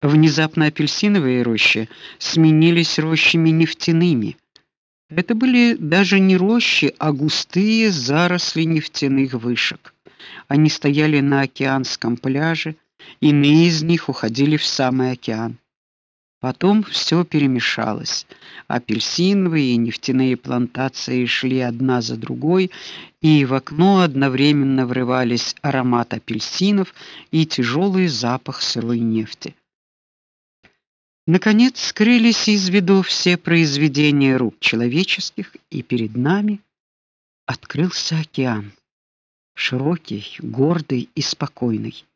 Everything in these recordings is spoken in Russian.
Внезапно апельсиновые рощи сменились рощами нефтяными. Это были даже не рощи, а густые заросли нефтяных вышек. Они стояли на океанском пляже, иные из них уходили в самый океан. Потом все перемешалось. Апельсиновые и нефтяные плантации шли одна за другой, и в окно одновременно врывались аромат апельсинов и тяжелый запах сырой нефти. Наконец скрылись из виду все произведения рук человеческих, и перед нами открылся океан, широкий, гордый и спокойный.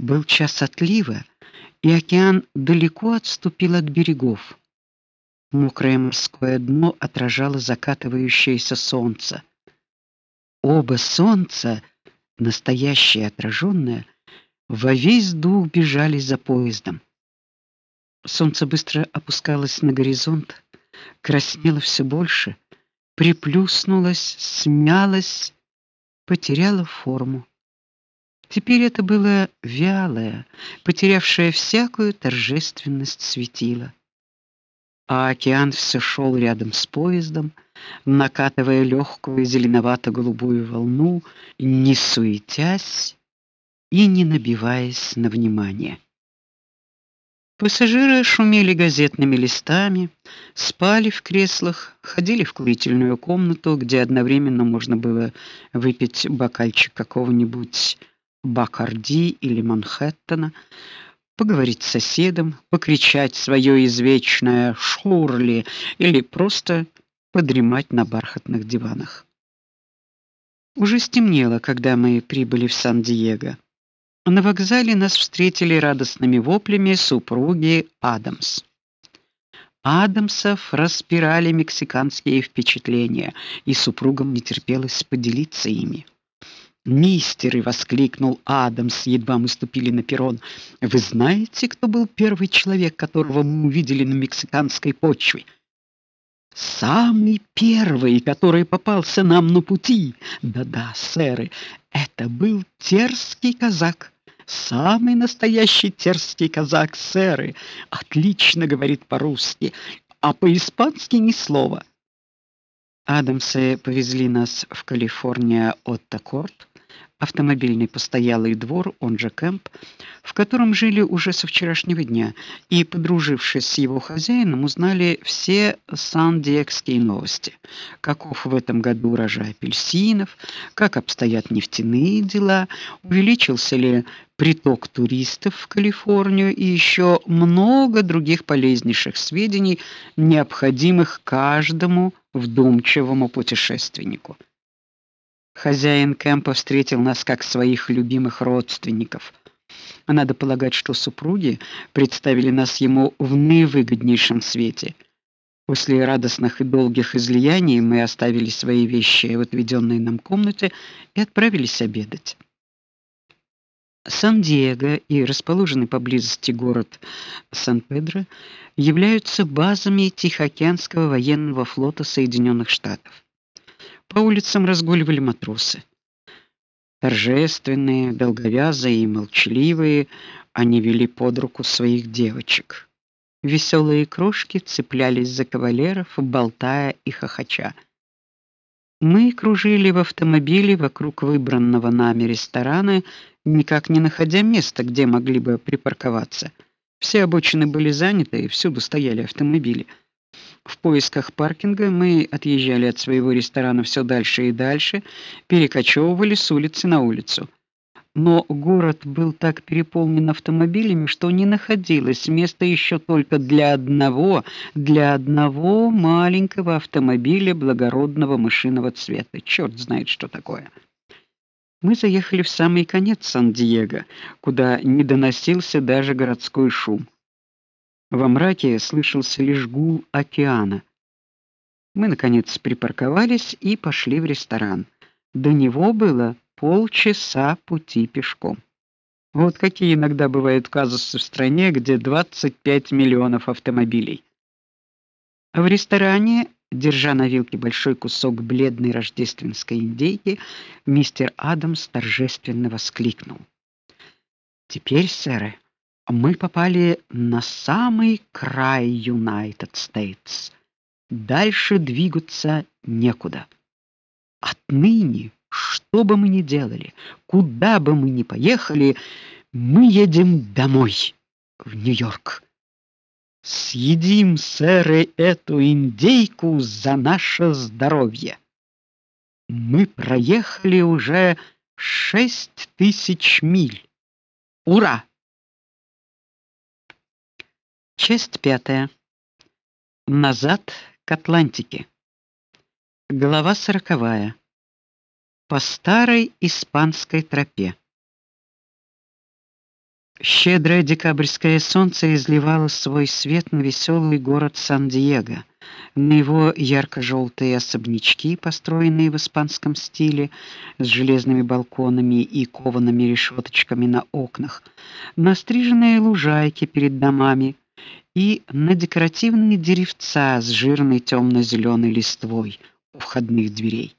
Был час отлива, и океан далеко отступил от берегов. Мокрое морское дно отражало закатывающееся солнце. Оба солнца, настоящее и отраженное, во весь дух бежали за поездом. Солнце быстро опускалось на горизонт, краснело все больше, приплюснулось, смялось, потеряло форму. Теперь это было вялое, потерявшее всякую торжественность светило. А океан все шел рядом с поездом, накатывая легкую зеленовато-голубую волну, не суетясь и не набиваясь на внимание. Пассажиры шумели газетными листами, спали в креслах, ходили в курительную комнату, где одновременно можно было выпить бокальчик какого-нибудь Бакарди или Манхэттена, поговорить с соседом, покричать свое извечное шурли или просто подремать на бархатных диванах. Уже стемнело, когда мы прибыли в Сан-Диего. На вокзале нас встретили радостными воплями супруги Адамс. Адамсов распирали мексиканские впечатления, и супругам не терпелось поделиться ими. Мистеры, воскликнул Адамс, едва мы ступили на перрон. Вы знаете, кто был первый человек, которого мы увидели на мексиканской почве? Самый первый, который попался нам на пути. Да-да, сэры, это был терский казак. Самый настоящий терский казак, сэры. Отлично говорит по-русски, а по-испански ни слова. Адамсы повезли нас в Калифорния от Такорт автомобильный постоялый двор, он же кемп, в котором жили уже со вчерашнего дня, и, подружившись с его хозяином, узнали все сан-диегские новости. Каков в этом году урожай апельсинов, как обстоят нефтяные дела, увеличился ли приток туристов в Калифорнию и еще много других полезнейших сведений, необходимых каждому вдумчивому путешественнику. Хозяин кемпа встретил нас как своих любимых родственников. А надо полагать, что супруги представили нас ему в наивыгоднейшем свете. После радостных и долгих излияний мы оставили свои вещи в отведенной нам комнате и отправились обедать. Сан-Диего и расположенный поблизости город Сан-Педро являются базами Тихоокеанского военного флота Соединенных Штатов. По улицам разгуливали матросы. Торжественные, долговязые и молчаливые, они вели под руку своих девочек. Веселые крошки цеплялись за кавалеров, болтая и хохоча. Мы кружили в автомобиле вокруг выбранного нами ресторана, никак не находя места, где могли бы припарковаться. Все обочины были заняты, и всюду стояли автомобили. В поисках паркинга мы отъезжали от своего ресторана все дальше и дальше, перекочевывали с улицы на улицу. Но город был так переполнен автомобилями, что не находилось места еще только для одного, для одного маленького автомобиля благородного мышиного цвета. Черт знает, что такое. Мы заехали в самый конец Сан-Диего, куда не доносился даже городской шум. Во мраке слышался лишь гул океана. Мы наконец припарковались и пошли в ресторан. До него было полчаса пути пешком. Вот какие иногда бывают казусы в стране, где 25 миллионов автомобилей. В ресторане, держа на вилке большой кусок бледной рождественской индейки, мистер Адамс торжественно воскликнул: "Теперь, сэр, Мы попали на самый край United States. Дальше двигаться некуда. Отныне, что бы мы ни делали, куда бы мы ни поехали, мы едем домой, в Нью-Йорк. Съедим, сэры, эту индейку за наше здоровье. Мы проехали уже шесть тысяч миль. Ура! Часть пятая. Назад к Атлантике. Глава сороковая. По старой испанской тропе. Щедрое декабрьское солнце изливало свой свет на веселый город Сан-Диего, на его ярко желтые особнячки, построенные в испанском стиле, с железными балконами и коваными решеточками на окнах, на стриженные лужайки перед домами, и на декоративные деревца с жирной темно зеленой листвой у входных дверей.